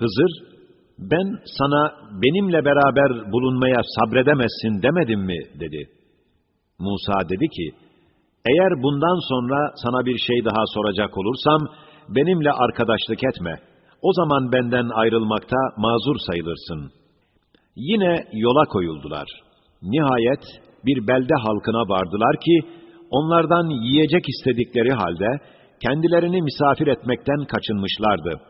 Hızır, ben sana benimle beraber bulunmaya sabredemezsin demedim mi? dedi. Musa dedi ki, eğer bundan sonra sana bir şey daha soracak olursam, benimle arkadaşlık etme. O zaman benden ayrılmakta mazur sayılırsın. Yine yola koyuldular. Nihayet bir belde halkına vardılar ki, onlardan yiyecek istedikleri halde, kendilerini misafir etmekten kaçınmışlardı.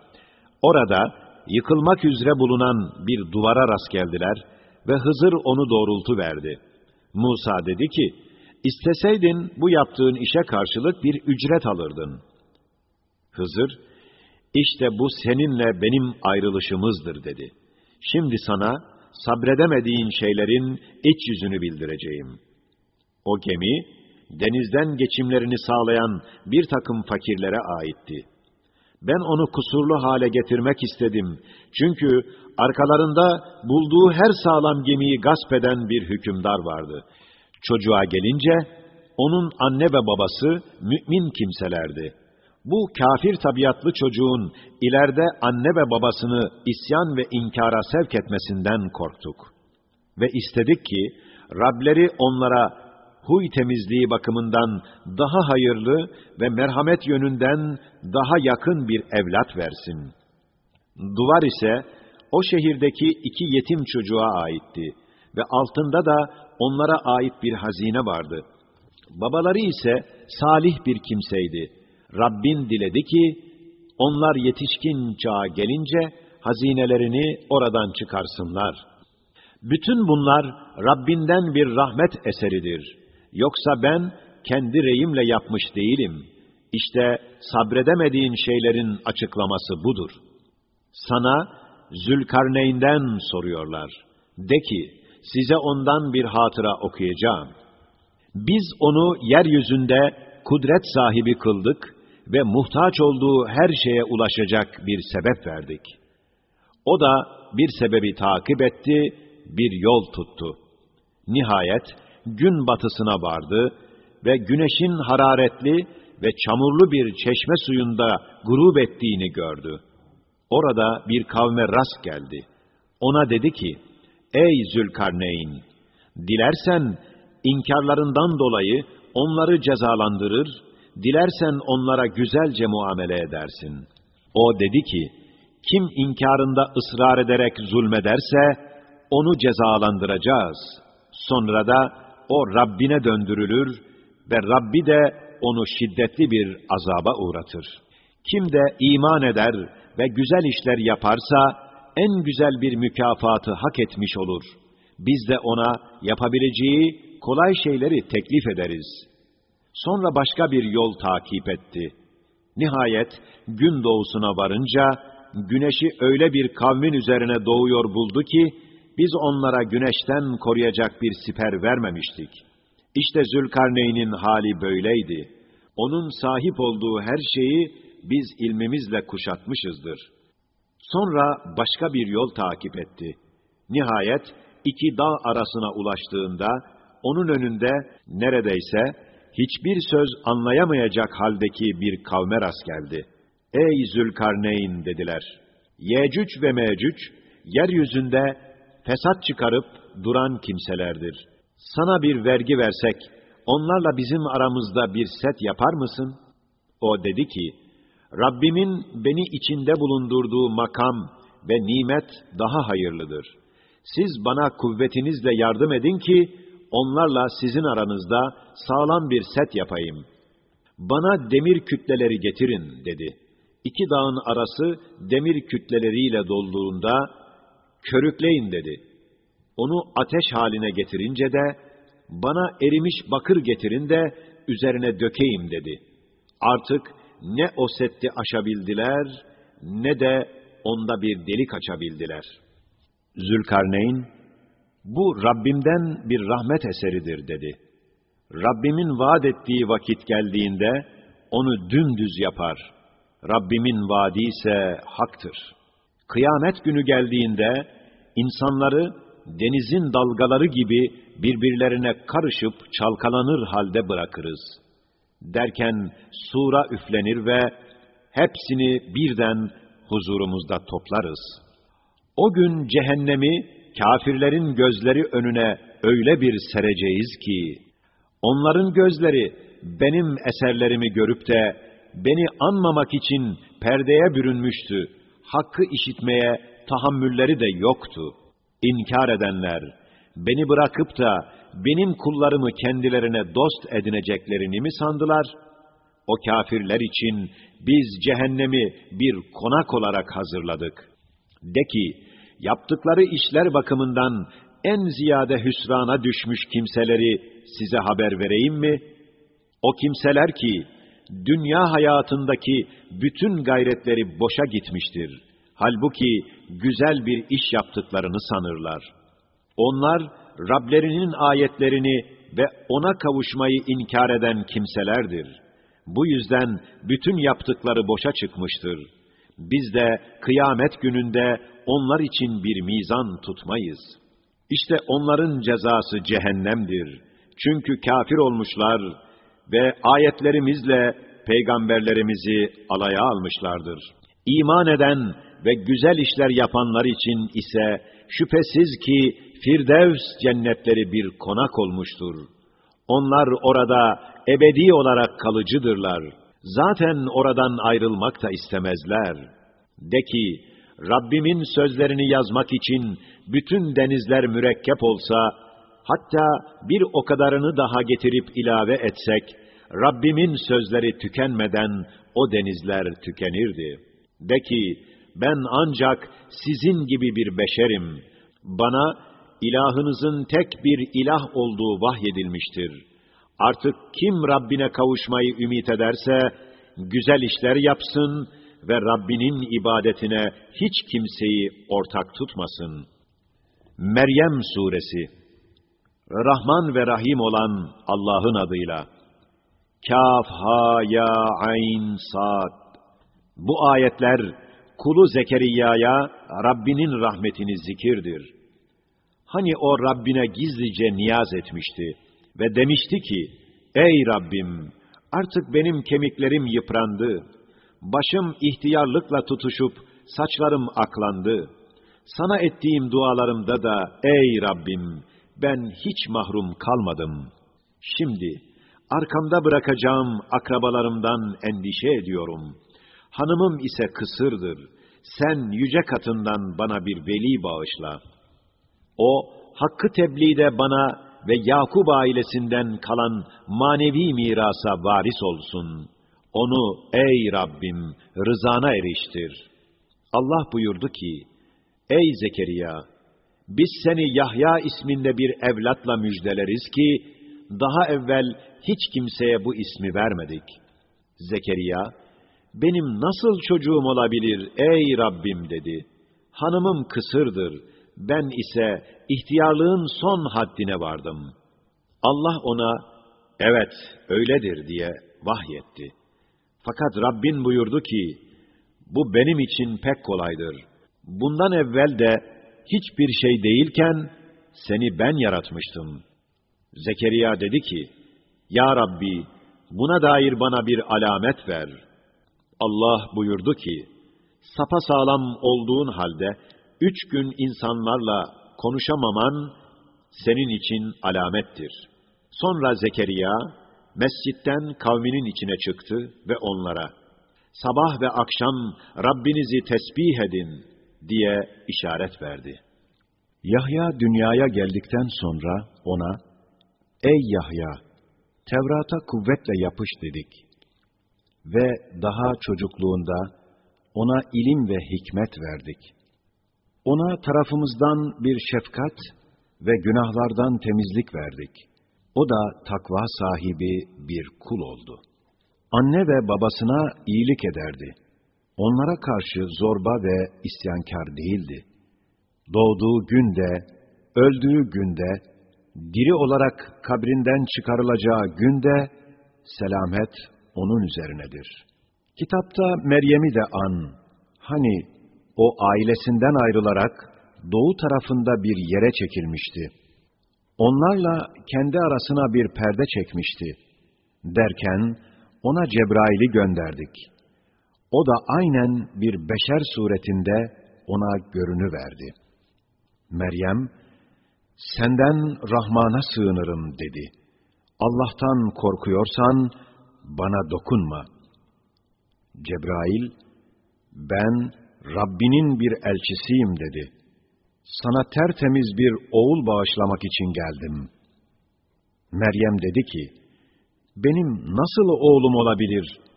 Orada, yıkılmak üzere bulunan bir duvara rast geldiler ve Hızır onu doğrultu verdi. Musa dedi ki, İsteseydin bu yaptığın işe karşılık bir ücret alırdın. Hızır, işte bu seninle benim ayrılışımızdır dedi. Şimdi sana sabredemediğin şeylerin iç yüzünü bildireceğim. O gemi, denizden geçimlerini sağlayan bir takım fakirlere aitti. Ben onu kusurlu hale getirmek istedim. Çünkü arkalarında bulduğu her sağlam gemiyi gasp eden bir hükümdar vardı. Çocuğa gelince, onun anne ve babası mümin kimselerdi. Bu kafir tabiatlı çocuğun ileride anne ve babasını isyan ve inkara sevk etmesinden korktuk. Ve istedik ki, Rableri onlara huy temizliği bakımından daha hayırlı ve merhamet yönünden daha yakın bir evlat versin. Duvar ise o şehirdeki iki yetim çocuğa aitti ve altında da onlara ait bir hazine vardı. Babaları ise salih bir kimseydi. Rabbin diledi ki, onlar yetişkin çağa gelince hazinelerini oradan çıkarsınlar. Bütün bunlar Rabbinden bir rahmet eseridir. Yoksa ben kendi reyimle yapmış değilim. İşte sabredemediğin şeylerin açıklaması budur. Sana Zülkarneyn'den soruyorlar. De ki, size ondan bir hatıra okuyacağım. Biz onu yeryüzünde kudret sahibi kıldık ve muhtaç olduğu her şeye ulaşacak bir sebep verdik. O da bir sebebi takip etti, bir yol tuttu. Nihayet gün batısına vardı ve güneşin hararetli ve çamurlu bir çeşme suyunda grup ettiğini gördü. Orada bir kavme rast geldi. Ona dedi ki, Ey Zülkarneyn! Dilersen inkarlarından dolayı onları cezalandırır, dilersen onlara güzelce muamele edersin. O dedi ki, kim inkarında ısrar ederek zulmederse, onu cezalandıracağız. Sonra da o Rabbine döndürülür ve Rabbi de onu şiddetli bir azaba uğratır. Kim de iman eder ve güzel işler yaparsa, en güzel bir mükafatı hak etmiş olur. Biz de ona yapabileceği kolay şeyleri teklif ederiz. Sonra başka bir yol takip etti. Nihayet gün doğusuna varınca güneşi öyle bir kavmin üzerine doğuyor buldu ki biz onlara güneşten koruyacak bir siper vermemiştik. İşte Zülkarneyn'in hali böyleydi. Onun sahip olduğu her şeyi biz ilmimizle kuşatmışızdır.'' Sonra başka bir yol takip etti. Nihayet iki dağ arasına ulaştığında onun önünde neredeyse hiçbir söz anlayamayacak haldeki bir kavme rast geldi. Ey Zülkarneyn dediler. Yecüc ve Mecüc yeryüzünde fesat çıkarıp duran kimselerdir. Sana bir vergi versek onlarla bizim aramızda bir set yapar mısın? O dedi ki, Rabbimin beni içinde bulundurduğu makam ve nimet daha hayırlıdır. Siz bana kuvvetinizle yardım edin ki, onlarla sizin aranızda sağlam bir set yapayım. Bana demir kütleleri getirin, dedi. İki dağın arası demir kütleleriyle dolduğunda, körükleyin, dedi. Onu ateş haline getirince de, bana erimiş bakır getirin de, üzerine dökeyim, dedi. Artık, ne o setti aşabildiler, ne de onda bir delik açabildiler. Zülkarneyn, bu Rabbimden bir rahmet eseridir dedi. Rabbimin vaat ettiği vakit geldiğinde onu dümdüz yapar. Rabbimin vaadi ise haktır. Kıyamet günü geldiğinde insanları denizin dalgaları gibi birbirlerine karışıp çalkalanır halde bırakırız.'' derken sura üflenir ve hepsini birden huzurumuzda toplarız. O gün cehennemi kafirlerin gözleri önüne öyle bir sereceğiz ki, onların gözleri benim eserlerimi görüp de beni anmamak için perdeye bürünmüştü. Hakkı işitmeye tahammülleri de yoktu. İnkar edenler, beni bırakıp da benim kullarımı kendilerine dost edineceklerini mi sandılar? O kafirler için biz cehennemi bir konak olarak hazırladık. De ki, yaptıkları işler bakımından en ziyade hüsrana düşmüş kimseleri size haber vereyim mi? O kimseler ki, dünya hayatındaki bütün gayretleri boşa gitmiştir. Halbuki güzel bir iş yaptıklarını sanırlar. Onlar, Rablerinin ayetlerini ve ona kavuşmayı inkar eden kimselerdir. Bu yüzden bütün yaptıkları boşa çıkmıştır. Biz de kıyamet gününde onlar için bir mizan tutmayız. İşte onların cezası cehennemdir. Çünkü kafir olmuşlar ve ayetlerimizle peygamberlerimizi alaya almışlardır. İman eden ve güzel işler yapanlar için ise şüphesiz ki Firdevs cennetleri bir konak olmuştur. Onlar orada ebedi olarak kalıcıdırlar. Zaten oradan ayrılmak da istemezler. De ki, Rabbimin sözlerini yazmak için bütün denizler mürekkep olsa, hatta bir o kadarını daha getirip ilave etsek, Rabbimin sözleri tükenmeden o denizler tükenirdi. De ki, ben ancak sizin gibi bir beşerim. Bana ilahınızın tek bir ilah olduğu vahyedilmiştir. Artık kim Rabbine kavuşmayı ümit ederse, güzel işler yapsın ve Rabbinin ibadetine hiç kimseyi ortak tutmasın. Meryem Suresi Rahman ve Rahim olan Allah'ın adıyla. Kaf, ha, ya, ayn, sad. Bu ayetler, kulu Zekeriya'ya Rabbinin rahmetini zikirdir. Hani o Rabbine gizlice niyaz etmişti ve demişti ki, Ey Rabbim, artık benim kemiklerim yıprandı, başım ihtiyarlıkla tutuşup saçlarım aklandı. Sana ettiğim dualarımda da, Ey Rabbim, ben hiç mahrum kalmadım. Şimdi, arkamda bırakacağım akrabalarımdan endişe ediyorum.'' Hanımım ise kısırdır. Sen yüce katından bana bir veli bağışla. O, hakkı tebliğde bana ve Yakub ailesinden kalan manevi mirasa varis olsun. Onu ey Rabbim rızana eriştir. Allah buyurdu ki, Ey Zekeriya! Biz seni Yahya isminde bir evlatla müjdeleriz ki, daha evvel hiç kimseye bu ismi vermedik. Zekeriya, benim nasıl çocuğum olabilir ey Rabbim dedi. Hanımım kısırdır, ben ise ihtiyarlığın son haddine vardım. Allah ona, evet öyledir diye vahyetti. Fakat Rabbin buyurdu ki, bu benim için pek kolaydır. Bundan evvel de hiçbir şey değilken, seni ben yaratmıştım. Zekeriya dedi ki, Ya Rabbi, buna dair bana bir alamet ver.'' Allah buyurdu ki, sapa sağlam olduğun halde üç gün insanlarla konuşamaman senin için alamettir. Sonra Zekeriya mescitten kavminin içine çıktı ve onlara sabah ve akşam Rabbinizi tesbih edin diye işaret verdi. Yahya dünyaya geldikten sonra ona Ey Yahya! Tevrat'a kuvvetle yapış dedik ve daha çocukluğunda ona ilim ve hikmet verdik. Ona tarafımızdan bir şefkat ve günahlardan temizlik verdik. O da takva sahibi bir kul oldu. Anne ve babasına iyilik ederdi. Onlara karşı zorba ve isyankar değildi. Doğduğu günde, öldüğü günde, diri olarak kabrinden çıkarılacağı günde selamet onun üzerinedir. Kitapta Meryem'i de an, hani o ailesinden ayrılarak doğu tarafında bir yere çekilmişti. Onlarla kendi arasına bir perde çekmişti. Derken ona Cebrail'i gönderdik. O da aynen bir beşer suretinde ona görünüverdi. Meryem, senden Rahman'a sığınırım dedi. Allah'tan korkuyorsan bana dokunma. Cebrail, ben Rabbinin bir elçisiyim dedi. Sana tertemiz bir oğul bağışlamak için geldim. Meryem dedi ki, benim nasıl oğlum olabilir?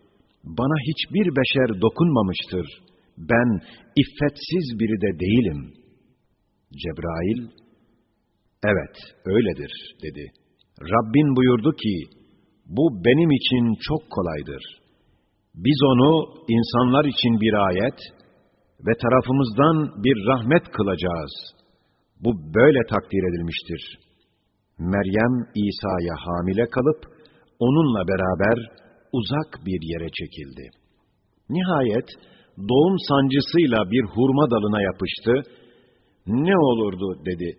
Bana hiçbir beşer dokunmamıştır. Ben iffetsiz biri de değilim. Cebrail, evet öyledir dedi. Rabbin buyurdu ki, bu benim için çok kolaydır. Biz onu insanlar için bir ayet ve tarafımızdan bir rahmet kılacağız. Bu böyle takdir edilmiştir. Meryem İsa'ya hamile kalıp onunla beraber uzak bir yere çekildi. Nihayet doğum sancısıyla bir hurma dalına yapıştı. Ne olurdu dedi.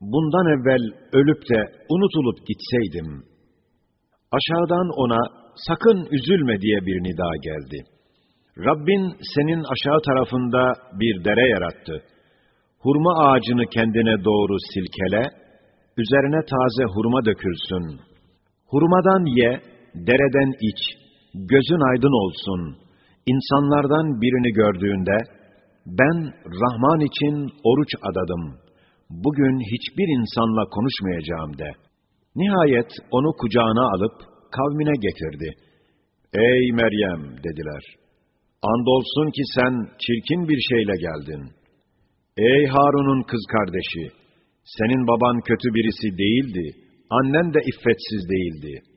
Bundan evvel ölüp de unutulup gitseydim. Aşağıdan ona sakın üzülme diye bir nida geldi. Rabbin senin aşağı tarafında bir dere yarattı. Hurma ağacını kendine doğru silkele, üzerine taze hurma dökülsün. Hurmadan ye, dereden iç, gözün aydın olsun. İnsanlardan birini gördüğünde, ben Rahman için oruç adadım. Bugün hiçbir insanla konuşmayacağım de. Nihayet onu kucağına alıp kavmine getirdi. Ey Meryem dediler. Andolsun ki sen çirkin bir şeyle geldin. Ey Harun'un kız kardeşi, senin baban kötü birisi değildi, annen de iffetsiz değildi.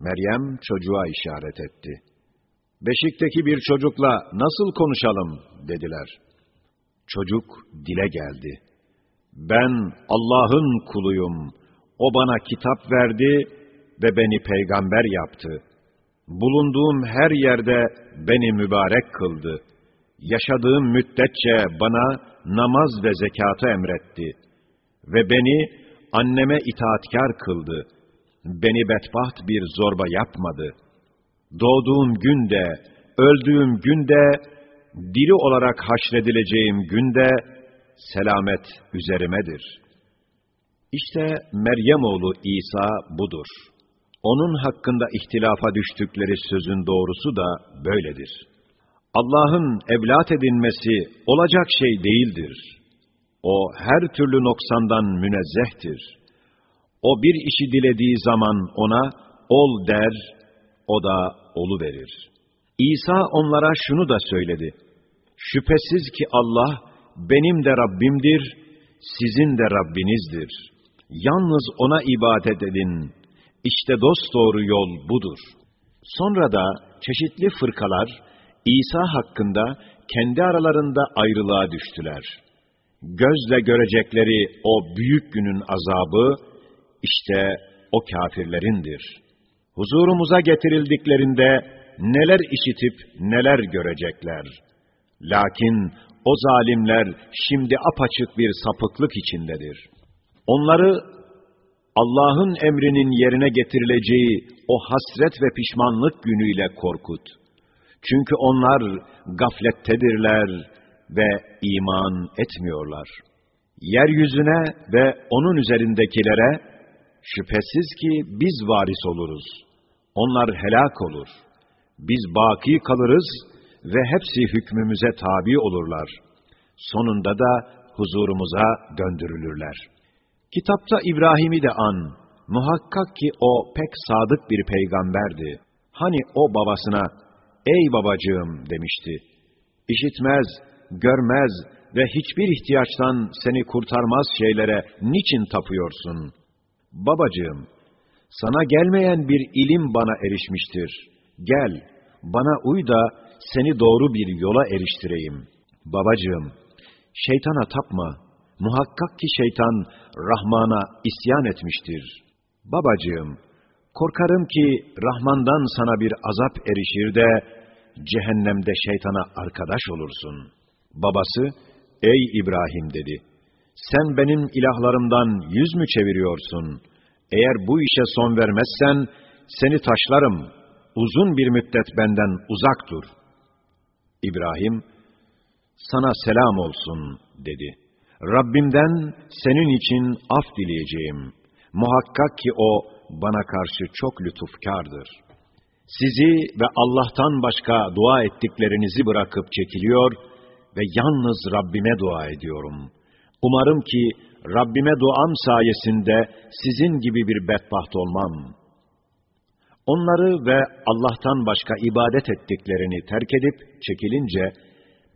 Meryem çocuğa işaret etti. Beşikteki bir çocukla nasıl konuşalım dediler. Çocuk dile geldi. Ben Allah'ın kuluyum. O bana kitap verdi ve beni peygamber yaptı. Bulunduğum her yerde beni mübarek kıldı. Yaşadığım müddetçe bana namaz ve zekatı emretti. Ve beni anneme itaatkar kıldı. Beni bedbaht bir zorba yapmadı. Doğduğum günde, öldüğüm günde, diri olarak haşredileceğim günde, selamet üzerimedir. İşte Meryem oğlu İsa budur. Onun hakkında ihtilafa düştükleri sözün doğrusu da böyledir. Allah'ın evlat edinmesi olacak şey değildir. O her türlü noksandan münezzehtir. O bir işi dilediği zaman ona ol der, o da olu verir. İsa onlara şunu da söyledi. Şüphesiz ki Allah benim de Rabbimdir, sizin de Rabbinizdir. Yalnız ona ibadet edin. İşte doğru yol budur. Sonra da çeşitli fırkalar İsa hakkında kendi aralarında ayrılığa düştüler. Gözle görecekleri o büyük günün azabı işte o kafirlerindir. Huzurumuza getirildiklerinde neler işitip neler görecekler. Lakin o zalimler şimdi apaçık bir sapıklık içindedir. Onları Allah'ın emrinin yerine getirileceği o hasret ve pişmanlık günüyle korkut. Çünkü onlar gaflettedirler ve iman etmiyorlar. Yeryüzüne ve onun üzerindekilere şüphesiz ki biz varis oluruz. Onlar helak olur. Biz baki kalırız ve hepsi hükmümüze tabi olurlar. Sonunda da huzurumuza döndürülürler. Kitapta İbrahim'i de an, muhakkak ki o pek sadık bir peygamberdi. Hani o babasına, ey babacığım demişti. İşitmez, görmez ve hiçbir ihtiyaçtan seni kurtarmaz şeylere niçin tapıyorsun? Babacığım, sana gelmeyen bir ilim bana erişmiştir. Gel, bana uy da seni doğru bir yola eriştireyim. Babacığım, şeytana tapma. Muhakkak ki şeytan Rahman'a isyan etmiştir. Babacığım, korkarım ki Rahman'dan sana bir azap erişir de cehennemde şeytana arkadaş olursun. Babası, ey İbrahim dedi. Sen benim ilahlarımdan yüz mü çeviriyorsun? Eğer bu işe son vermezsen seni taşlarım. Uzun bir müddet benden uzak dur. İbrahim, sana selam olsun dedi. Rabbimden senin için af dileyeceğim. Muhakkak ki o bana karşı çok lütufkardır. Sizi ve Allah'tan başka dua ettiklerinizi bırakıp çekiliyor ve yalnız Rabbime dua ediyorum. Umarım ki Rabbime duam sayesinde sizin gibi bir bedbaht olmam. Onları ve Allah'tan başka ibadet ettiklerini terk edip çekilince,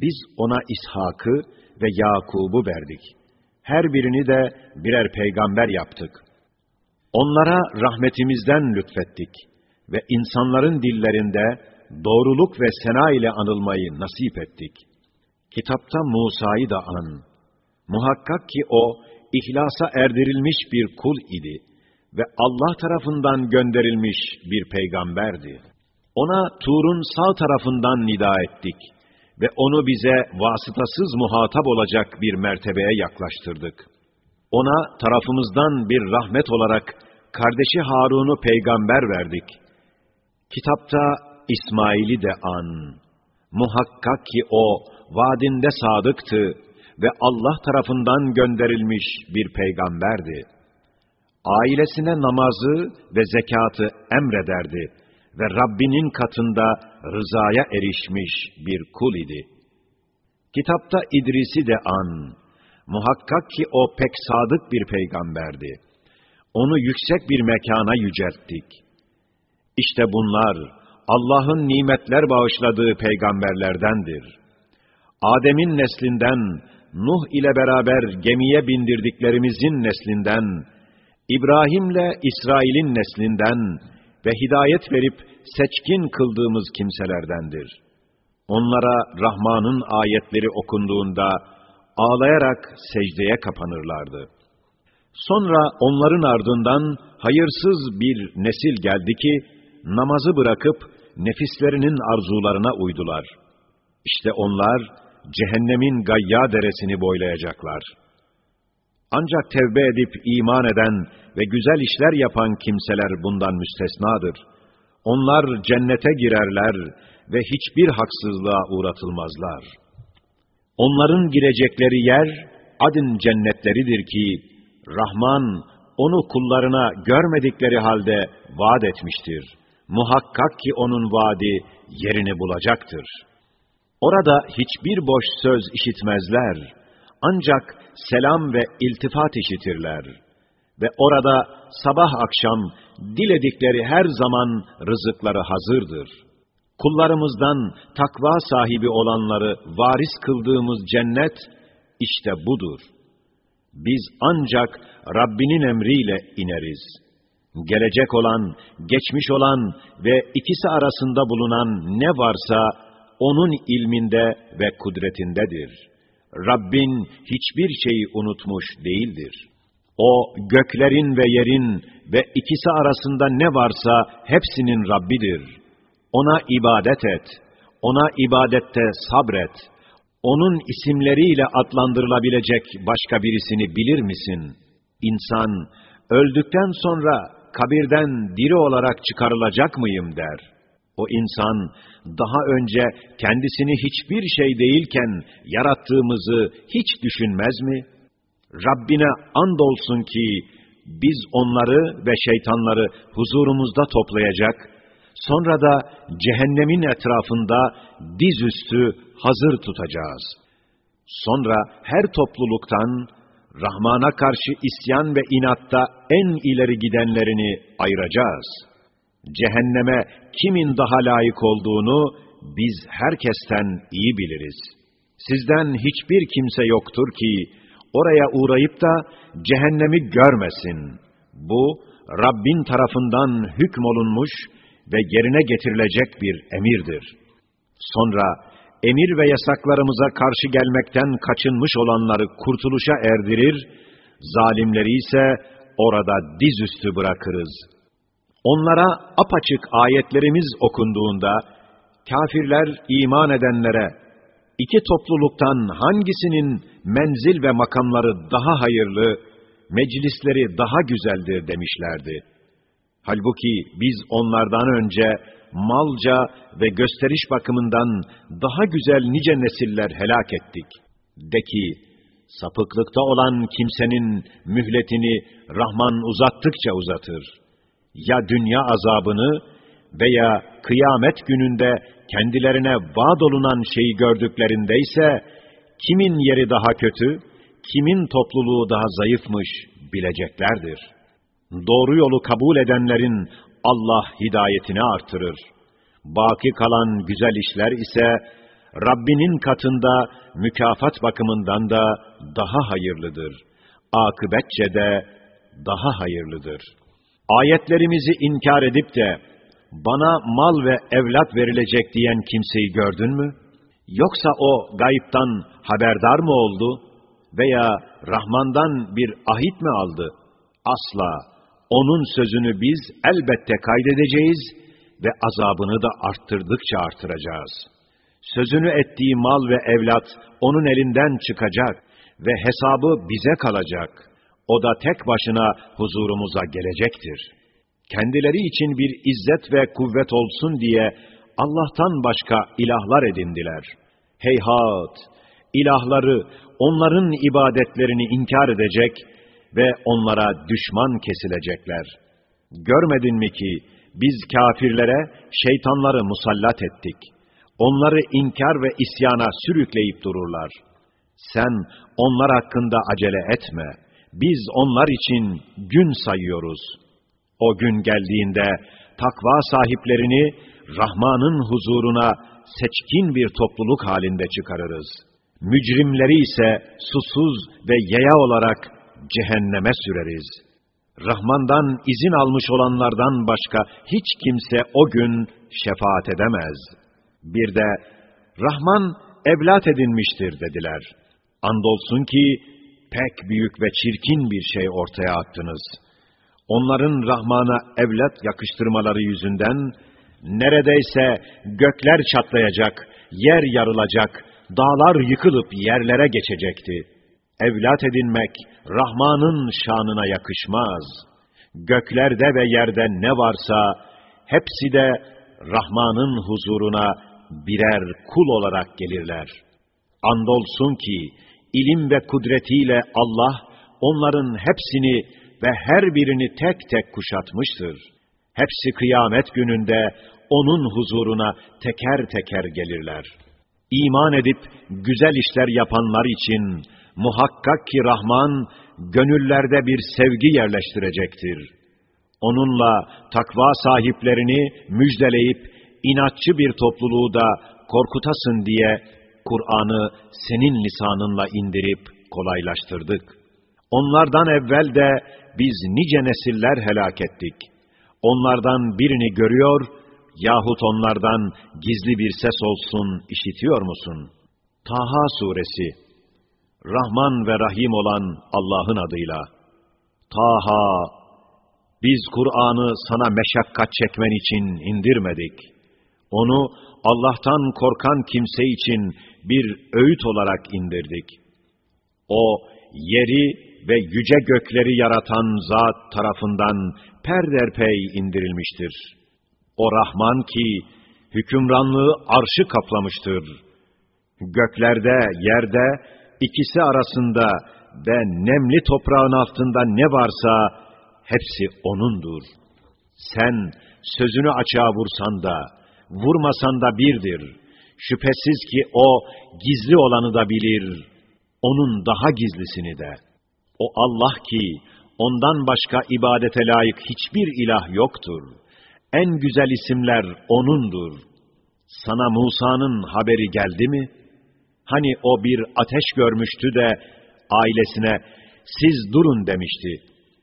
biz ona İshak'ı ve Yakub'u verdik. Her birini de birer peygamber yaptık. Onlara rahmetimizden lütfettik ve insanların dillerinde doğruluk ve sena ile anılmayı nasip ettik. Kitapta Musa'yı da an. Muhakkak ki o, ihlasa erdirilmiş bir kul idi ve Allah tarafından gönderilmiş bir peygamberdi. Ona Tur'un sağ tarafından nida ettik ve onu bize vasıtasız muhatap olacak bir mertebeye yaklaştırdık. Ona tarafımızdan bir rahmet olarak kardeşi Harun'u peygamber verdik. Kitapta İsmail'i de an. Muhakkak ki o vaadinde sadıktı ve Allah tarafından gönderilmiş bir peygamberdi. Ailesine namazı ve zekatı emrederdi ve Rabbinin katında rızaya erişmiş bir kul idi. Kitapta İdris'i de an. Muhakkak ki o pek sadık bir peygamberdi. Onu yüksek bir mekana yücelttik. İşte bunlar Allah'ın nimetler bağışladığı peygamberlerdendir. Adem'in neslinden, Nuh ile beraber gemiye bindirdiklerimizin neslinden, İbrahim'le İsrail'in neslinden ve hidayet verip seçkin kıldığımız kimselerdendir. Onlara Rahman'ın ayetleri okunduğunda ağlayarak secdeye kapanırlardı. Sonra onların ardından hayırsız bir nesil geldi ki, namazı bırakıp nefislerinin arzularına uydular. İşte onlar, cehennemin gayya deresini boylayacaklar. Ancak tevbe edip iman eden ve güzel işler yapan kimseler bundan müstesnadır. Onlar cennete girerler ve hiçbir haksızlığa uğratılmazlar. Onların girecekleri yer, adın cennetleridir ki, Rahman, onu kullarına görmedikleri halde vaat etmiştir. Muhakkak ki onun vaadi yerini bulacaktır. Orada hiçbir boş söz işitmezler. Ancak selam ve iltifat işitirler. Ve orada sabah akşam diledikleri her zaman rızıkları hazırdır. Kullarımızdan takva sahibi olanları varis kıldığımız cennet işte budur. Biz ancak Rabbinin emriyle ineriz. Gelecek olan, geçmiş olan ve ikisi arasında bulunan ne varsa onun ilminde ve kudretindedir. Rabbin hiçbir şeyi unutmuş değildir. O göklerin ve yerin ve ikisi arasında ne varsa hepsinin Rabbidir. Ona ibadet et. Ona ibadette sabret. Onun isimleriyle adlandırılabilecek başka birisini bilir misin? İnsan öldükten sonra kabirden diri olarak çıkarılacak mıyım der. O insan daha önce kendisini hiçbir şey değilken yarattığımızı hiç düşünmez mi? Rabbine andolsun ki biz onları ve şeytanları huzurumuzda toplayacak, sonra da cehennemin etrafında dizüstü hazır tutacağız. Sonra her topluluktan Rahman'a karşı isyan ve inatta en ileri gidenlerini ayıracağız.'' Cehenneme kimin daha layık olduğunu biz herkesten iyi biliriz. Sizden hiçbir kimse yoktur ki oraya uğrayıp da cehennemi görmesin. Bu Rabbin tarafından hükmolunmuş ve yerine getirilecek bir emirdir. Sonra emir ve yasaklarımıza karşı gelmekten kaçınmış olanları kurtuluşa erdirir, zalimleri ise orada dizüstü bırakırız.'' Onlara apaçık ayetlerimiz okunduğunda, kafirler iman edenlere, iki topluluktan hangisinin menzil ve makamları daha hayırlı, meclisleri daha güzeldir demişlerdi. Halbuki biz onlardan önce malca ve gösteriş bakımından daha güzel nice nesiller helak ettik. De ki, sapıklıkta olan kimsenin mühletini Rahman uzattıkça uzatır. Ya dünya azabını veya kıyamet gününde kendilerine vaad olunan şeyi gördüklerinde ise, kimin yeri daha kötü, kimin topluluğu daha zayıfmış bileceklerdir. Doğru yolu kabul edenlerin Allah hidayetini artırır. Baki kalan güzel işler ise Rabbinin katında mükafat bakımından da daha hayırlıdır. Akıbetçe de daha hayırlıdır. Ayetlerimizi inkar edip de bana mal ve evlat verilecek diyen kimseyi gördün mü? Yoksa o gayiptan haberdar mı oldu? Veya Rahman'dan bir ahit mi aldı? Asla. Onun sözünü biz elbette kaydedeceğiz ve azabını da arttırdıkça artıracağız. Sözünü ettiği mal ve evlat onun elinden çıkacak ve hesabı bize kalacak. O da tek başına huzurumuza gelecektir. Kendileri için bir izzet ve kuvvet olsun diye Allah'tan başka ilahlar edindiler. Heyhat! İlahları, onların ibadetlerini inkar edecek ve onlara düşman kesilecekler. Görmedin mi ki, biz kafirlere şeytanları musallat ettik. Onları inkar ve isyana sürükleyip dururlar. Sen onlar hakkında acele etme. Biz onlar için gün sayıyoruz. O gün geldiğinde takva sahiplerini Rahman'ın huzuruna seçkin bir topluluk halinde çıkarırız. Mücrimleri ise susuz ve yaya olarak cehenneme süreriz. Rahman'dan izin almış olanlardan başka hiç kimse o gün şefaat edemez. Bir de Rahman evlat edinmiştir dediler. Andolsun ki pek büyük ve çirkin bir şey ortaya attınız. Onların Rahman'a evlat yakıştırmaları yüzünden neredeyse gökler çatlayacak, yer yarılacak, dağlar yıkılıp yerlere geçecekti. Evlat edinmek Rahman'ın şanına yakışmaz. Göklerde ve yerde ne varsa hepsi de Rahman'ın huzuruna birer kul olarak gelirler. Andolsun ki ilim ve kudretiyle Allah onların hepsini ve her birini tek tek kuşatmıştır. Hepsi kıyamet gününde onun huzuruna teker teker gelirler. İman edip güzel işler yapanlar için muhakkak ki Rahman gönüllerde bir sevgi yerleştirecektir. Onunla takva sahiplerini müjdeleyip inatçı bir topluluğu da korkutasın diye Kur'an'ı senin lisanınla indirip kolaylaştırdık. Onlardan evvel de biz nice nesiller helak ettik. Onlardan birini görüyor yahut onlardan gizli bir ses olsun işitiyor musun? Taha suresi Rahman ve Rahim olan Allah'ın adıyla. Taha biz Kur'an'ı sana meşakkat çekmen için indirmedik. Onu Allah'tan korkan kimse için bir öğüt olarak indirdik. O, yeri ve yüce gökleri yaratan zat tarafından perderpey indirilmiştir. O Rahman ki, hükümranlığı arşı kaplamıştır. Göklerde, yerde, ikisi arasında ve nemli toprağın altında ne varsa, hepsi O'nundur. Sen, sözünü açığa vursan da, vurmasan da birdir. Şüphesiz ki O, gizli olanı da bilir, O'nun daha gizlisini de. O Allah ki, ondan başka ibadete layık hiçbir ilah yoktur. En güzel isimler O'nundur. Sana Musa'nın haberi geldi mi? Hani o bir ateş görmüştü de, ailesine, siz durun demişti.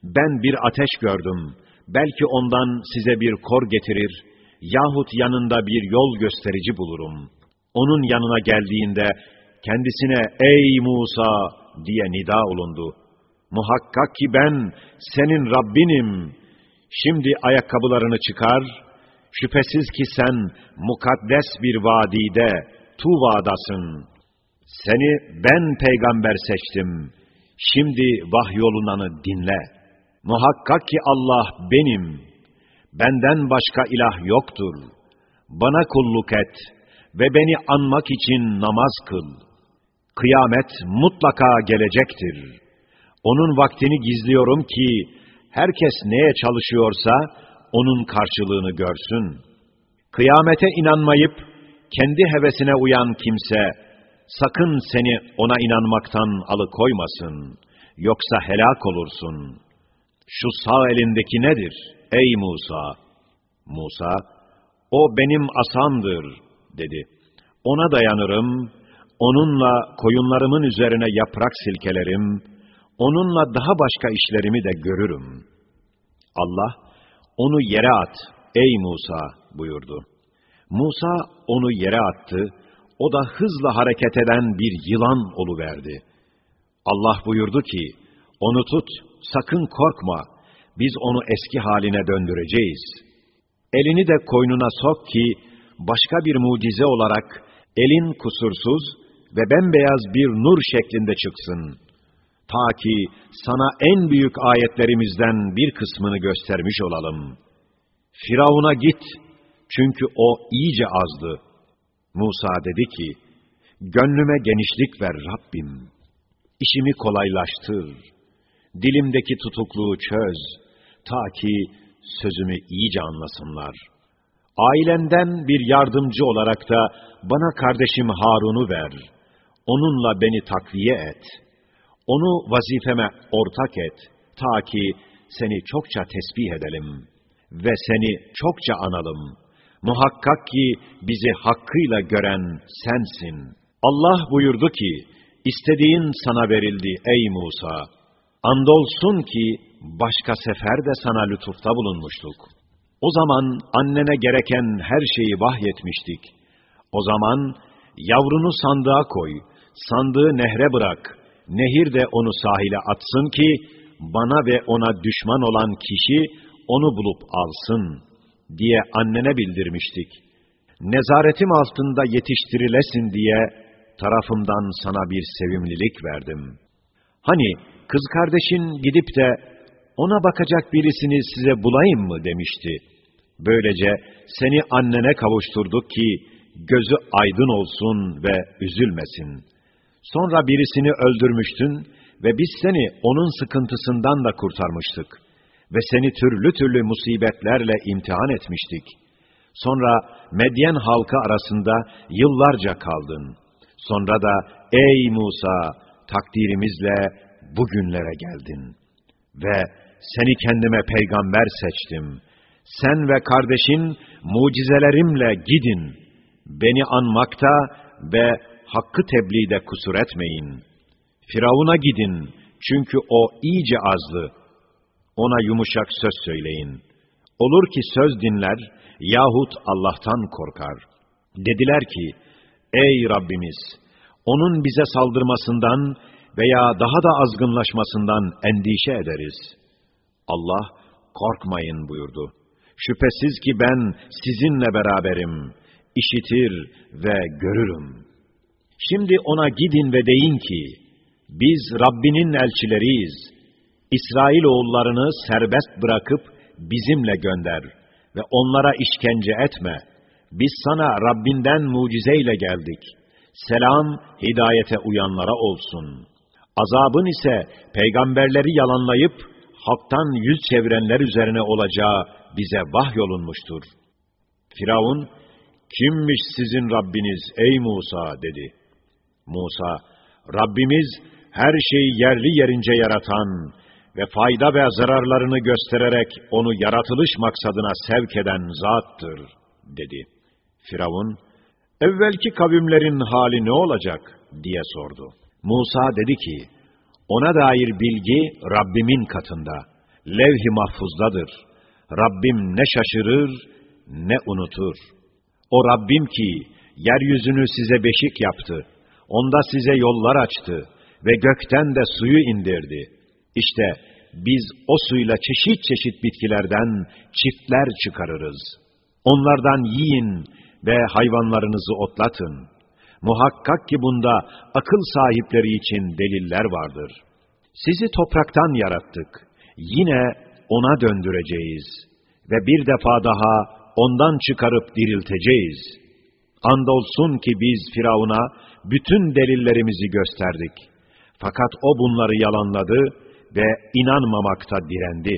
Ben bir ateş gördüm. Belki ondan size bir kor getirir, yahut yanında bir yol gösterici bulurum. Onun yanına geldiğinde, kendisine, ey Musa diye nida olundu. Muhakkak ki ben senin Rabbinim. Şimdi ayakkabılarını çıkar. Şüphesiz ki sen mukaddes bir vadide, Tuva'dasın. Seni ben peygamber seçtim. Şimdi vahyolunanı dinle. Muhakkak ki Allah benim. Benden başka ilah yoktur. Bana kulluk et ve beni anmak için namaz kıl. Kıyamet mutlaka gelecektir. Onun vaktini gizliyorum ki, herkes neye çalışıyorsa, onun karşılığını görsün. Kıyamete inanmayıp, kendi hevesine uyan kimse, sakın seni ona inanmaktan alıkoymasın. Yoksa helak olursun. Şu sağ elindeki nedir, ey Musa? Musa, o benim asamdır, dedi. Ona dayanırım, onunla koyunlarımın üzerine yaprak silkelerim, onunla daha başka işlerimi de görürüm. Allah, onu yere at, ey Musa, buyurdu. Musa onu yere attı, o da hızla hareket eden bir yılan oluverdi. Allah buyurdu ki, onu tut, sakın korkma, biz onu eski haline döndüreceğiz. Elini de koynuna sok ki, başka bir mucize olarak, elin kusursuz ve bembeyaz bir nur şeklinde çıksın. Ta ki sana en büyük ayetlerimizden bir kısmını göstermiş olalım. Firavun'a git, çünkü o iyice azdı. Musa dedi ki, Gönlüme genişlik ver Rabbim. İşimi kolaylaştır. Dilimdeki tutukluğu çöz. Ta ki sözümü iyice anlasınlar. Ailenden bir yardımcı olarak da bana kardeşim Harun'u ver. Onunla beni takviye et. Onu vazifeme ortak et. Ta ki seni çokça tesbih edelim. Ve seni çokça analım. Muhakkak ki bizi hakkıyla gören sensin. Allah buyurdu ki, istediğin sana verildi ey Musa. Andolsun ki başka sefer de sana lütufta bulunmuştuk. O zaman annene gereken her şeyi vahyetmiştik. O zaman yavrunu sandığa koy, sandığı nehre bırak, nehir de onu sahile atsın ki, bana ve ona düşman olan kişi onu bulup alsın, diye annene bildirmiştik. Nezaretim altında yetiştirilesin diye, tarafımdan sana bir sevimlilik verdim. Hani, kız kardeşin gidip de, ona bakacak birisini size bulayım mı demişti. Böylece seni annene kavuşturduk ki, gözü aydın olsun ve üzülmesin. Sonra birisini öldürmüştün ve biz seni onun sıkıntısından da kurtarmıştık. Ve seni türlü türlü musibetlerle imtihan etmiştik. Sonra Medyen halkı arasında yıllarca kaldın. Sonra da ey Musa takdirimizle bugünlere geldin. Ve seni kendime peygamber seçtim. Sen ve kardeşin mucizelerimle gidin. Beni anmakta ve hakkı tebliğde kusur etmeyin. Firavun'a gidin, çünkü o iyice azlı. Ona yumuşak söz söyleyin. Olur ki söz dinler, yahut Allah'tan korkar. Dediler ki, ey Rabbimiz, onun bize saldırmasından veya daha da azgınlaşmasından endişe ederiz. Allah, korkmayın buyurdu. Şüphesiz ki ben sizinle beraberim, işitir ve görürüm. Şimdi ona gidin ve deyin ki, biz Rabbinin elçileriyiz. İsrail oğullarını serbest bırakıp bizimle gönder ve onlara işkence etme. Biz sana Rabbinden mucizeyle geldik. Selam hidayete uyanlara olsun. Azabın ise peygamberleri yalanlayıp halktan yüz çevirenler üzerine olacağı bize vahyolunmuştur. Firavun, kimmiş sizin Rabbiniz ey Musa dedi. Musa, Rabbimiz her şeyi yerli yerince yaratan ve fayda ve zararlarını göstererek onu yaratılış maksadına sevk eden zattır, dedi. Firavun, evvelki kavimlerin hali ne olacak, diye sordu. Musa dedi ki, ona dair bilgi Rabbimin katında, levh-i mahfuzdadır. Rabbim ne şaşırır, ne unutur. O Rabbim ki, yeryüzünü size beşik yaptı, onda size yollar açtı ve gökten de suyu indirdi. İşte biz o suyla çeşit çeşit bitkilerden çiftler çıkarırız. Onlardan yiyin ve hayvanlarınızı otlatın. Muhakkak ki bunda akıl sahipleri için deliller vardır. Sizi topraktan yarattık. Yine ona döndüreceğiz. Ve bir defa daha ondan çıkarıp dirilteceğiz. Andolsun ki biz Firavun'a bütün delillerimizi gösterdik. Fakat o bunları yalanladı ve inanmamakta direndi.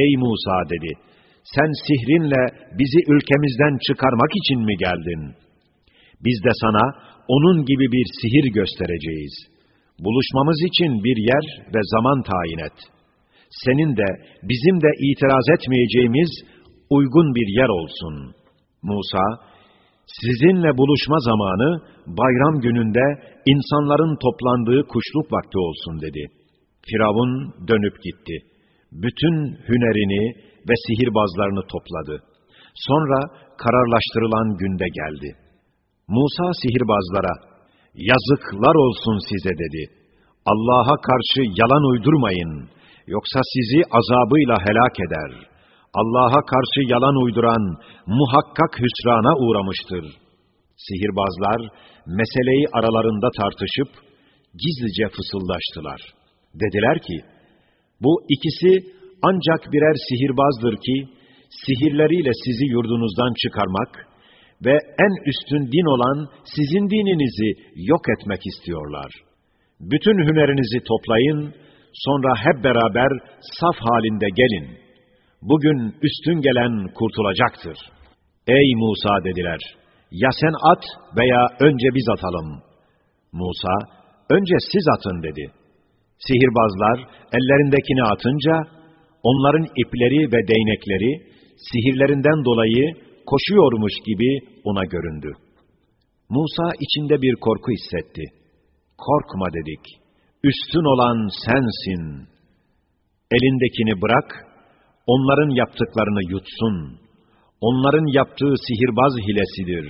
Ey Musa dedi, sen sihrinle bizi ülkemizden çıkarmak için mi geldin? Biz de sana onun gibi bir sihir göstereceğiz. Buluşmamız için bir yer ve zaman tayin et. Senin de bizim de itiraz etmeyeceğimiz uygun bir yer olsun. Musa, sizinle buluşma zamanı bayram gününde insanların toplandığı kuşluk vakti olsun dedi. Firavun dönüp gitti. Bütün hünerini ve sihirbazlarını topladı. Sonra kararlaştırılan günde geldi. Musa sihirbazlara, yazıklar olsun size dedi. Allah'a karşı yalan uydurmayın, yoksa sizi azabıyla helak eder.'' Allah'a karşı yalan uyduran muhakkak hüsrana uğramıştır. Sihirbazlar meseleyi aralarında tartışıp gizlice fısıldaştılar. Dediler ki, bu ikisi ancak birer sihirbazdır ki, sihirleriyle sizi yurdunuzdan çıkarmak ve en üstün din olan sizin dininizi yok etmek istiyorlar. Bütün hünerinizi toplayın, sonra hep beraber saf halinde gelin.'' bugün üstün gelen kurtulacaktır. Ey Musa dediler, ya sen at veya önce biz atalım. Musa, önce siz atın dedi. Sihirbazlar ellerindekini atınca, onların ipleri ve değnekleri, sihirlerinden dolayı koşuyormuş gibi ona göründü. Musa içinde bir korku hissetti. Korkma dedik. Üstün olan sensin. Elindekini bırak, onların yaptıklarını yutsun. Onların yaptığı sihirbaz hilesidir.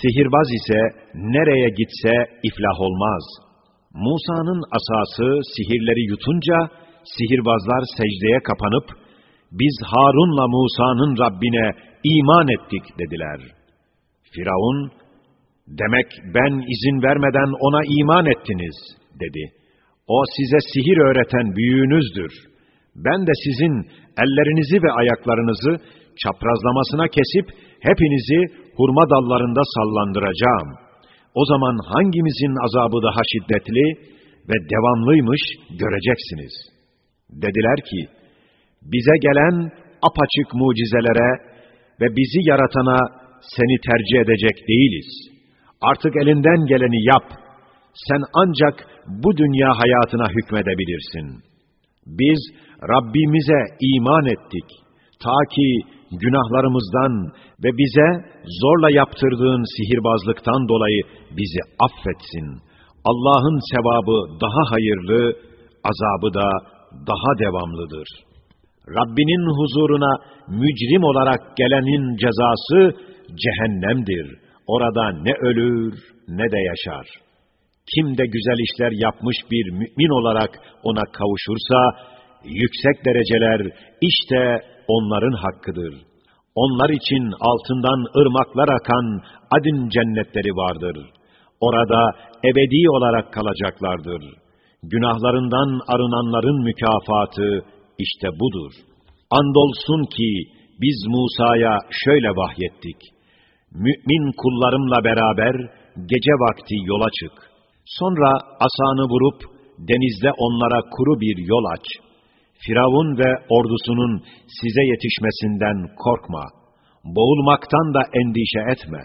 Sihirbaz ise nereye gitse iflah olmaz. Musa'nın asası sihirleri yutunca sihirbazlar secdeye kapanıp biz Harun'la Musa'nın Rabbine iman ettik dediler. Firavun, demek ben izin vermeden ona iman ettiniz dedi. O size sihir öğreten büyüğünüzdür. Ben de sizin ellerinizi ve ayaklarınızı çaprazlamasına kesip hepinizi hurma dallarında sallandıracağım. O zaman hangimizin azabı daha şiddetli ve devamlıymış göreceksiniz. Dediler ki, bize gelen apaçık mucizelere ve bizi yaratana seni tercih edecek değiliz. Artık elinden geleni yap. Sen ancak bu dünya hayatına hükmedebilirsin. Biz Rabbimize iman ettik. Ta ki günahlarımızdan ve bize zorla yaptırdığın sihirbazlıktan dolayı bizi affetsin. Allah'ın sevabı daha hayırlı, azabı da daha devamlıdır. Rabbinin huzuruna mücrim olarak gelenin cezası cehennemdir. Orada ne ölür ne de yaşar. Kim de güzel işler yapmış bir mümin olarak ona kavuşursa, yüksek dereceler işte onların hakkıdır. Onlar için altından ırmaklar akan adin cennetleri vardır. Orada ebedi olarak kalacaklardır. Günahlarından arınanların mükafatı işte budur. Andolsun ki biz Musa'ya şöyle vahyettik. Mümin kullarımla beraber gece vakti yola çık. Sonra asanı vurup denizde onlara kuru bir yol aç.'' Firavun ve ordusunun size yetişmesinden korkma. Boğulmaktan da endişe etme.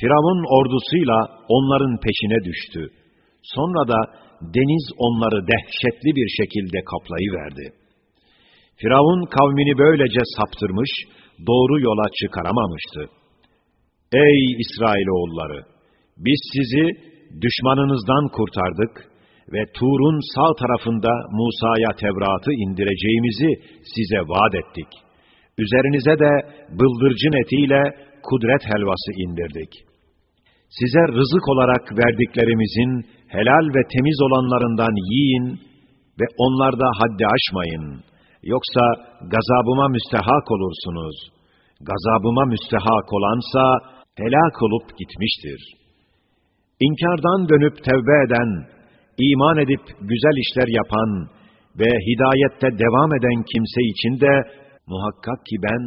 Firavun ordusuyla onların peşine düştü. Sonra da deniz onları dehşetli bir şekilde kaplayıverdi. Firavun kavmini böylece saptırmış, doğru yola çıkaramamıştı. Ey İsrailoğulları! Biz sizi düşmanınızdan kurtardık ve Tur'un sağ tarafında Musa'ya Tevrat'ı indireceğimizi size vaat ettik. Üzerinize de bıldırcın etiyle kudret helvası indirdik. Size rızık olarak verdiklerimizin helal ve temiz olanlarından yiyin ve onlarda haddi aşmayın. Yoksa gazabıma müstehak olursunuz. Gazabıma müstehak olansa helak olup gitmiştir. İnkardan dönüp tevbe eden iman edip güzel işler yapan ve hidayette devam eden kimse için de muhakkak ki ben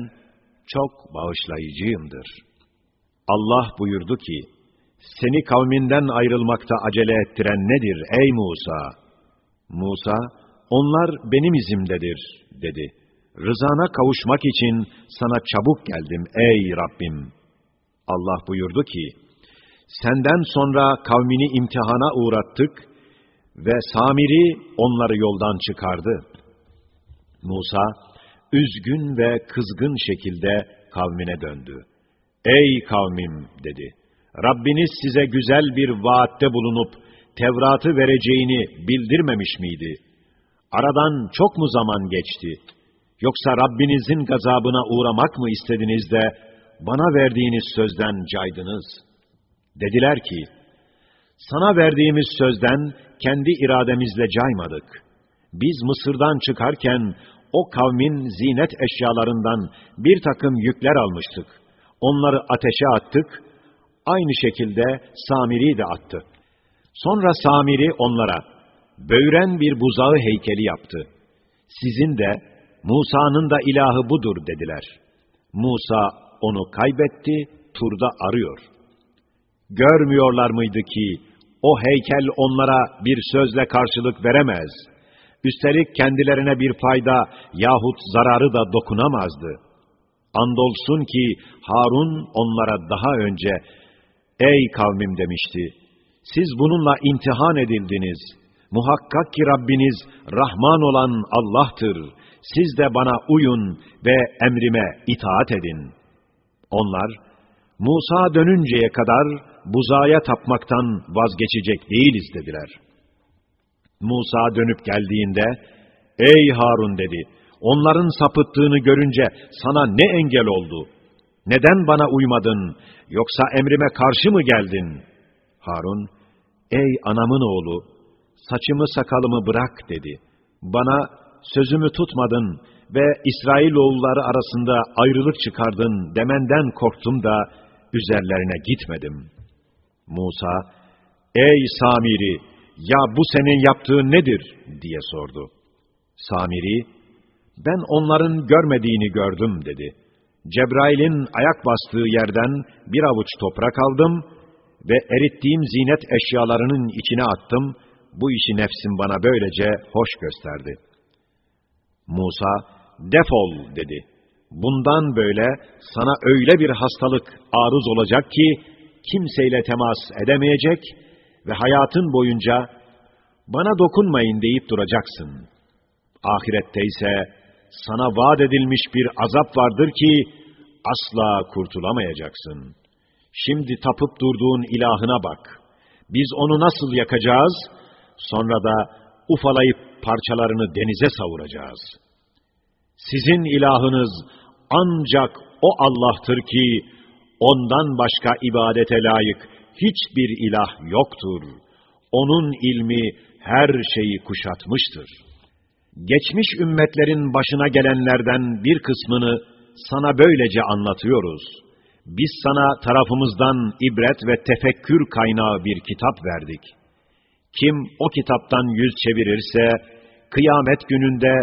çok bağışlayıcıyımdır. Allah buyurdu ki, seni kavminden ayrılmakta acele ettiren nedir ey Musa? Musa, onlar benim izimdedir, dedi. Rızana kavuşmak için sana çabuk geldim ey Rabbim. Allah buyurdu ki, senden sonra kavmini imtihana uğrattık ve Samiri onları yoldan çıkardı. Musa, üzgün ve kızgın şekilde kavmine döndü. Ey kavmim dedi. Rabbiniz size güzel bir vaatte bulunup Tevrat'ı vereceğini bildirmemiş miydi? Aradan çok mu zaman geçti? Yoksa Rabbinizin gazabına uğramak mı istediniz de bana verdiğiniz sözden caydınız? Dediler ki, sana verdiğimiz sözden kendi irademizle caymadık. Biz Mısır'dan çıkarken o kavmin zinet eşyalarından bir takım yükler almıştık. Onları ateşe attık, aynı şekilde Samiri de attı. Sonra Samiri onlara, böğren bir buzağı heykeli yaptı. Sizin de, Musa'nın da ilahı budur dediler. Musa onu kaybetti, turda arıyor. Görmüyorlar mıydı ki, o heykel onlara bir sözle karşılık veremez.'' Üstelik kendilerine bir fayda yahut zararı da dokunamazdı. Andolsun ki Harun onlara daha önce, Ey kavmim demişti, siz bununla imtihan edildiniz. Muhakkak ki Rabbiniz Rahman olan Allah'tır. Siz de bana uyun ve emrime itaat edin. Onlar, Musa dönünceye kadar buzaya tapmaktan vazgeçecek değiliz dediler.'' Musa dönüp geldiğinde, Ey Harun dedi, onların sapıttığını görünce sana ne engel oldu? Neden bana uymadın, yoksa emrime karşı mı geldin? Harun, Ey anamın oğlu, saçımı sakalımı bırak dedi. Bana sözümü tutmadın ve İsrailoğulları arasında ayrılık çıkardın demenden korktum da üzerlerine gitmedim. Musa, Ey Samiri, ya bu senin yaptığın nedir diye sordu. Samiri, ben onların görmediğini gördüm dedi. Cebrail'in ayak bastığı yerden bir avuç toprak aldım ve erittiğim zinet eşyalarının içine attım. Bu işi nefsim bana böylece hoş gösterdi. Musa, defol dedi. Bundan böyle sana öyle bir hastalık arız olacak ki kimseyle temas edemeyecek ve hayatın boyunca bana dokunmayın deyip duracaksın. Ahirette ise sana vaat edilmiş bir azap vardır ki asla kurtulamayacaksın. Şimdi tapıp durduğun ilahına bak. Biz onu nasıl yakacağız? Sonra da ufalayıp parçalarını denize savuracağız. Sizin ilahınız ancak o Allah'tır ki ondan başka ibadete layık hiçbir ilah yoktur. Onun ilmi her şeyi kuşatmıştır. Geçmiş ümmetlerin başına gelenlerden bir kısmını sana böylece anlatıyoruz. Biz sana tarafımızdan ibret ve tefekkür kaynağı bir kitap verdik. Kim o kitaptan yüz çevirirse, kıyamet gününde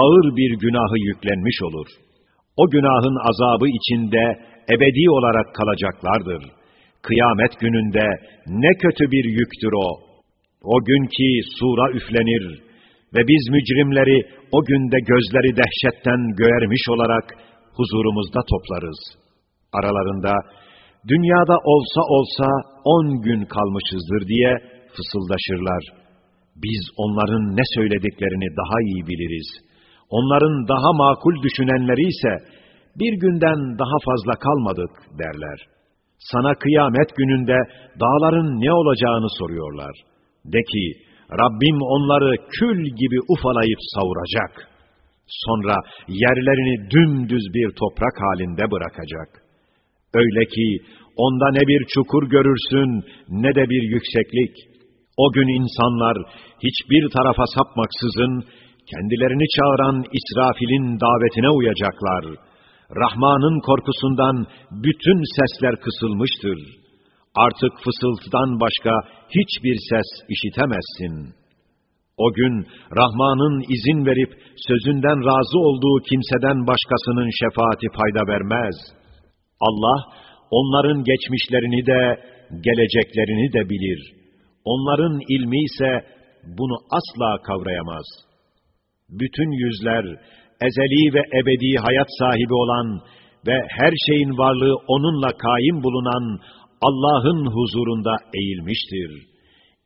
ağır bir günahı yüklenmiş olur. O günahın azabı içinde ebedi olarak kalacaklardır.'' Kıyamet gününde ne kötü bir yüktür o. O gün ki sura üflenir ve biz mücrimleri o günde gözleri dehşetten göermiş olarak huzurumuzda toplarız. Aralarında dünyada olsa olsa on gün kalmışızdır diye fısıldaşırlar. Biz onların ne söylediklerini daha iyi biliriz. Onların daha makul düşünenleri ise bir günden daha fazla kalmadık derler.'' Sana kıyamet gününde dağların ne olacağını soruyorlar. De ki, Rabbim onları kül gibi ufalayıp savuracak. Sonra yerlerini dümdüz bir toprak halinde bırakacak. Öyle ki, onda ne bir çukur görürsün, ne de bir yükseklik. O gün insanlar hiçbir tarafa sapmaksızın, kendilerini çağıran İsrafil'in davetine uyacaklar.'' Rahman'ın korkusundan bütün sesler kısılmıştır. Artık fısıltıdan başka hiçbir ses işitemezsin. O gün Rahman'ın izin verip sözünden razı olduğu kimseden başkasının şefaati fayda vermez. Allah onların geçmişlerini de geleceklerini de bilir. Onların ilmi ise bunu asla kavrayamaz. Bütün yüzler, ezeli ve ebedi hayat sahibi olan ve her şeyin varlığı onunla kaim bulunan Allah'ın huzurunda eğilmiştir.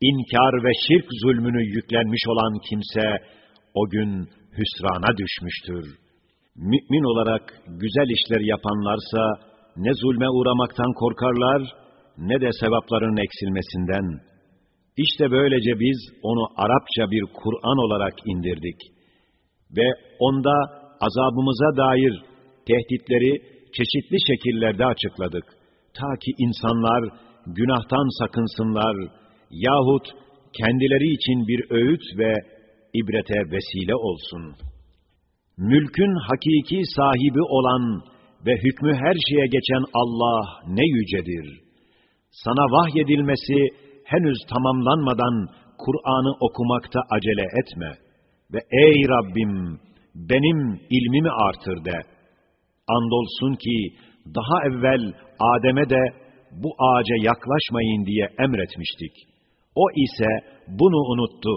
İnkar ve şirk zulmünü yüklenmiş olan kimse o gün hüsrana düşmüştür. Mümin olarak güzel işler yapanlarsa ne zulme uğramaktan korkarlar ne de sevapların eksilmesinden. İşte böylece biz onu Arapça bir Kur'an olarak indirdik. Ve onda azabımıza dair tehditleri çeşitli şekillerde açıkladık. Ta ki insanlar günahtan sakınsınlar yahut kendileri için bir öğüt ve ibrete vesile olsun. Mülkün hakiki sahibi olan ve hükmü her şeye geçen Allah ne yücedir. Sana vahyedilmesi henüz tamamlanmadan Kur'an'ı okumakta acele etme ve ey Rabbim benim ilmimi artır de. Andolsun ki daha evvel Adem'e de bu ağaca yaklaşmayın diye emretmiştik. O ise bunu unuttu.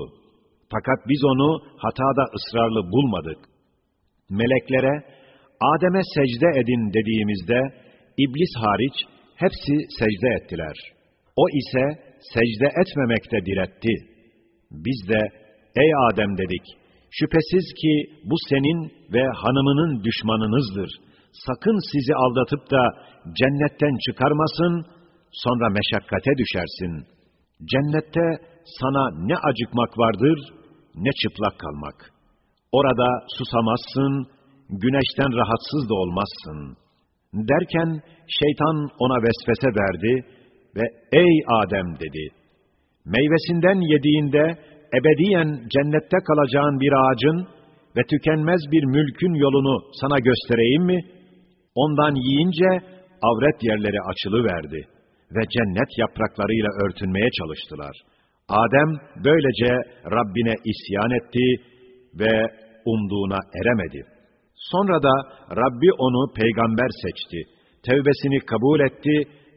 Fakat biz onu hatada ısrarlı bulmadık. Meleklere, Adem'e secde edin dediğimizde, iblis hariç hepsi secde ettiler. O ise secde etmemekte diretti. Biz de, ey Adem dedik, şüphesiz ki bu senin ve hanımının düşmanınızdır. Sakın sizi aldatıp da cennetten çıkarmasın, sonra meşakkate düşersin. Cennette sana ne acıkmak vardır, ne çıplak kalmak. Orada susamazsın, güneşten rahatsız da olmazsın. Derken şeytan ona vesvese verdi ve ey Adem dedi, meyvesinden yediğinde ebediyen cennette kalacağın bir ağacın ve tükenmez bir mülkün yolunu sana göstereyim mi? Ondan yiyince avret yerleri açılıverdi ve cennet yapraklarıyla örtünmeye çalıştılar. Adem böylece Rabbine isyan etti ve umduğuna eremedi. Sonra da Rabbi onu peygamber seçti. Tevbesini kabul etti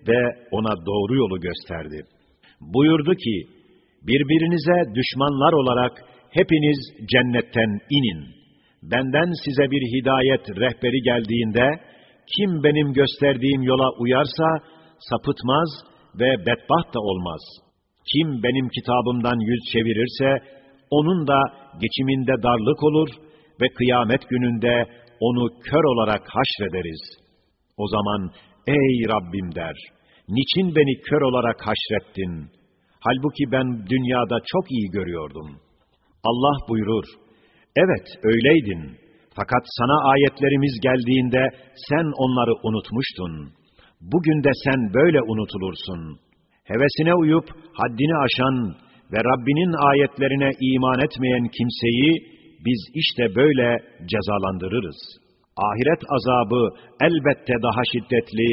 ve ona doğru yolu gösterdi. Buyurdu ki, birbirinize düşmanlar olarak hepiniz cennetten inin. Benden size bir hidayet rehberi geldiğinde, kim benim gösterdiğim yola uyarsa, sapıtmaz ve bedbaht da olmaz. Kim benim kitabımdan yüz çevirirse, onun da geçiminde darlık olur ve kıyamet gününde onu kör olarak haşrederiz. O zaman, ey Rabbim der, niçin beni kör olarak haşrettin? Halbuki ben dünyada çok iyi görüyordum. Allah buyurur, evet öyleydin. Fakat sana ayetlerimiz geldiğinde sen onları unutmuştun. Bugün de sen böyle unutulursun. Hevesine uyup haddini aşan ve Rabbinin ayetlerine iman etmeyen kimseyi biz işte böyle cezalandırırız. Ahiret azabı elbette daha şiddetli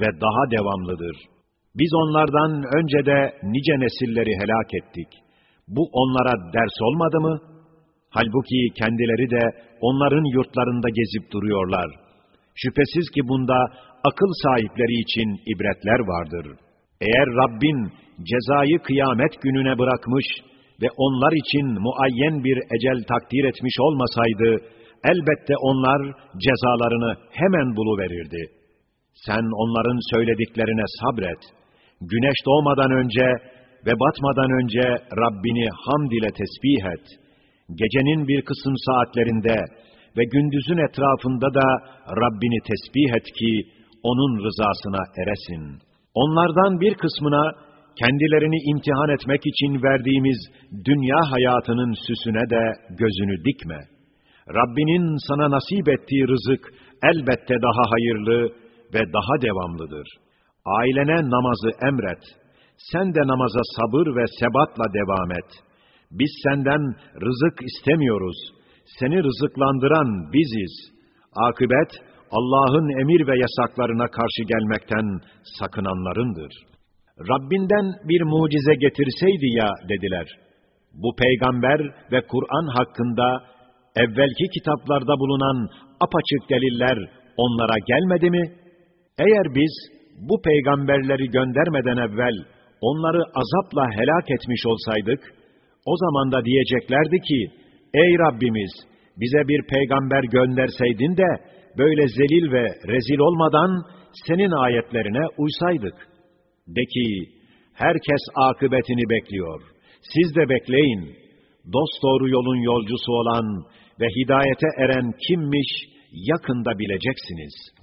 ve daha devamlıdır. Biz onlardan önce de nice nesilleri helak ettik. Bu onlara ders olmadı mı? Halbuki kendileri de onların yurtlarında gezip duruyorlar. Şüphesiz ki bunda akıl sahipleri için ibretler vardır. Eğer Rabbin cezayı kıyamet gününe bırakmış ve onlar için muayyen bir ecel takdir etmiş olmasaydı, elbette onlar cezalarını hemen buluverirdi. Sen onların söylediklerine sabret. Güneş doğmadan önce ve batmadan önce Rabbini hamd ile tesbih et. Gecenin bir kısım saatlerinde ve gündüzün etrafında da Rabbini tesbih et ki onun rızasına eresin. Onlardan bir kısmına kendilerini imtihan etmek için verdiğimiz dünya hayatının süsüne de gözünü dikme. Rabbinin sana nasip ettiği rızık elbette daha hayırlı ve daha devamlıdır. Ailene namazı emret. Sen de namaza sabır ve sebatla devam et. Biz senden rızık istemiyoruz. Seni rızıklandıran biziz. Akıbet, Allah'ın emir ve yasaklarına karşı gelmekten sakınanlarındır. Rabbinden bir mucize getirseydi ya dediler. bu peygamber ve Kur'an hakkında evvelki kitaplarda bulunan apaçık deliller onlara gelmedi mi? Eğer biz bu peygamberleri göndermeden evvel onları azapla helak etmiş olsaydık, o zaman da diyeceklerdi ki, Ey Rabbimiz! Bize bir peygamber gönderseydin de, böyle zelil ve rezil olmadan senin ayetlerine uysaydık. De ki, herkes akıbetini bekliyor. Siz de bekleyin. Dosdoğru yolun yolcusu olan ve hidayete eren kimmiş yakında bileceksiniz.''